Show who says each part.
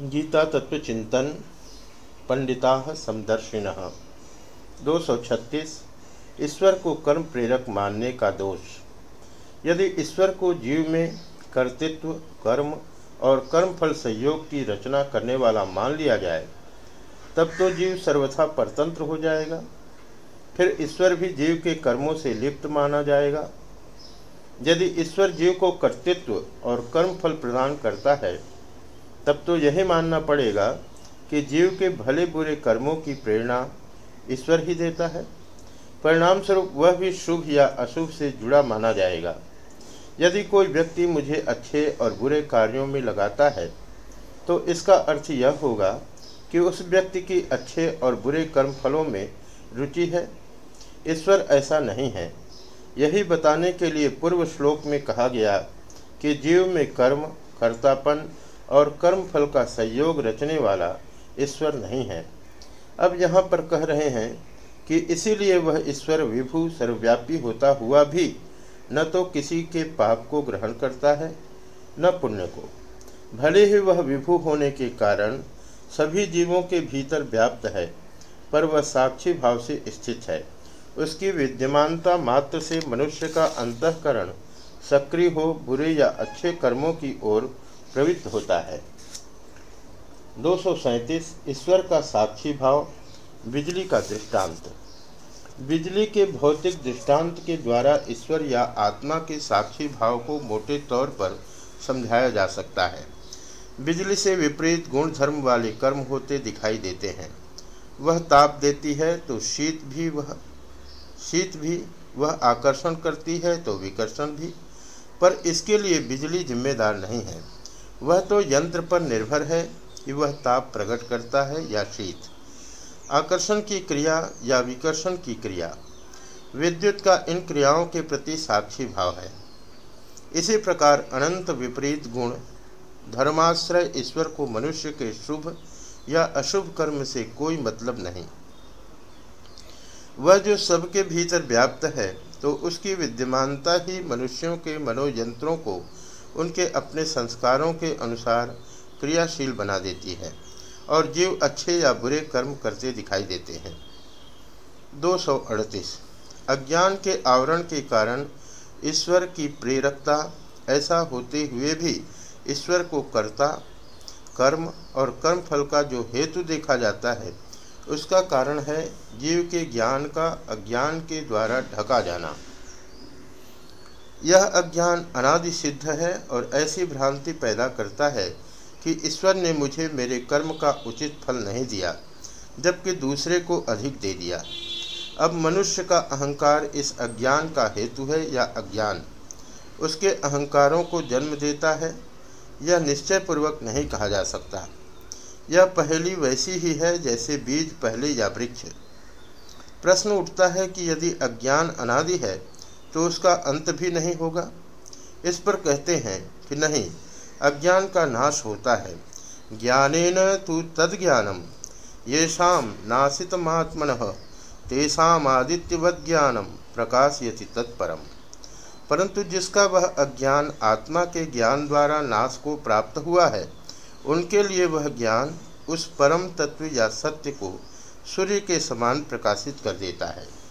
Speaker 1: गीता तत्व चिंतन पंडिता समदर्शिन। दो सौ छत्तीस, ईश्वर को कर्म प्रेरक मानने का दोष। यदि ईश्वर को जीव में कर्तृत्व, कर्म और कर्मफल संयोग की रचना करने वाला मान लिया जाए, तब तो जीव सर्वथा परतंत्र हो जाएगा। फिर ईश्वर भी जीव के कर्मों से लिप्त माना जाएगा। यदि ईश्वर जीव को कर्तृत्व और कर्मफल प्रदान करता है तब तो यही मानना पड़ेगा कि जीव के भले बुरे कर्मों की प्रेरणा ईश्वर ही देता है। परिणाम स्वरूप वह भी शुभ या अशुभ से जुड़ा माना जाएगा। यदि कोई व्यक्ति मुझे अच्छे और बुरे कार्यों में लगाता है तो इसका अर्थ यह होगा कि उस व्यक्ति की अच्छे और बुरे कर्म फलों में रुचि है। ईश्वर ऐसा नहीं है। यही बताने के लिए पूर्व श्लोक में कहा गया कि जीव में कर्म, कर्तापन और कर्म फल का संयोग रचने वाला ईश्वर नहीं है। अब यहाँ पर कह रहे हैं कि इसीलिए वह ईश्वर विभु सर्वव्यापी होता हुआ भी न तो किसी के पाप को ग्रहण करता है, न पुण्य को। भले ही वह विभु होने के कारण सभी जीवों के भीतर व्याप्त है, पर वह साक्षी भाव से स्थित है। उसकी विद्यमानता मात्र से मनुष्य का अंतकरण सक्रिय हो, बुरे या अच्छे कर्मों की ओर प्रवृत्त होता है। दो सौ सैंतीस ईश्वर का साक्षी भाव, बिजली का दृष्टांत। बिजली के भौतिक दृष्टांत के द्वारा ईश्वर या आत्मा के साक्षी भाव को मोटे तौर पर समझाया जा सकता है। बिजली से विपरीत गुण धर्म वाले कर्म होते दिखाई देते हैं। वह ताप देती है तो शीत भी वह, शीत भी वह आकर्षण करती है तो विकर्षण भी। पर इसके लिए बिजली जिम्मेदार नहीं है। वह तो यंत्र पर निर्भर है कि वह ताप प्रकट करता है या शीत। आकर्षण की क्रिया या विकर्षण की क्रिया। विद्युत का इन क्रियाओं के प्रति साक्षी भाव है। इसी प्रकार अनंत विपरीत गुण, धर्माश्रय ईश्वर को मनुष्य के शुभ या अशुभ कर्म से कोई मतलब नहीं। वह जो सबके भीतर व्याप्त है तो उसकी विद्यमानता ही मनुष्यों के मनोयंत्रों को उनके अपने संस्कारों के अनुसार क्रियाशील बना देती है और जीव अच्छे या बुरे कर्म करते दिखाई देते हैं। दो सौ अड़तीस। अज्ञान के आवरण के कारण ईश्वर की प्रेरकता ऐसा होते हुए भी ईश्वर को कर्ता, कर्म और कर्म फल का जो हेतु देखा जाता है, उसका कारण है जीव के ज्ञान का अज्ञान के द्वारा ढका जाना। यह अज्ञान अनादि सिद्ध है और ऐसी भ्रांति पैदा करता है कि ईश्वर ने मुझे मेरे कर्म का उचित फल नहीं दिया, जबकि दूसरे को अधिक दे दिया। अब मनुष्य का अहंकार इस अज्ञान का हेतु है या अज्ञान? उसके अहंकारों को जन्म देता है? यह निश्चयपूर्वक नहीं कहा जा सकता। यह पहली वैसी ही है जैसे बीज पहले या वृक्ष। प्रश्न उठता है कि यदि अज्ञान अनादि है तो उसका अंत भी नहीं होगा। इस पर कहते हैं कि नहीं, अज्ञान का नाश होता है। ज्ञानेन तो तद्ज्ञानम। ये शाम नाशितमात्मन तेषादित्यवत ज्ञानम प्रकाशयति तत्परम। परंतु जिसका वह अज्ञान आत्मा के ज्ञान द्वारा नाश को प्राप्त हुआ है, उनके लिए वह ज्ञान उस परम तत्व या सत्य को सूर्य के समान प्रकाशित कर देता है।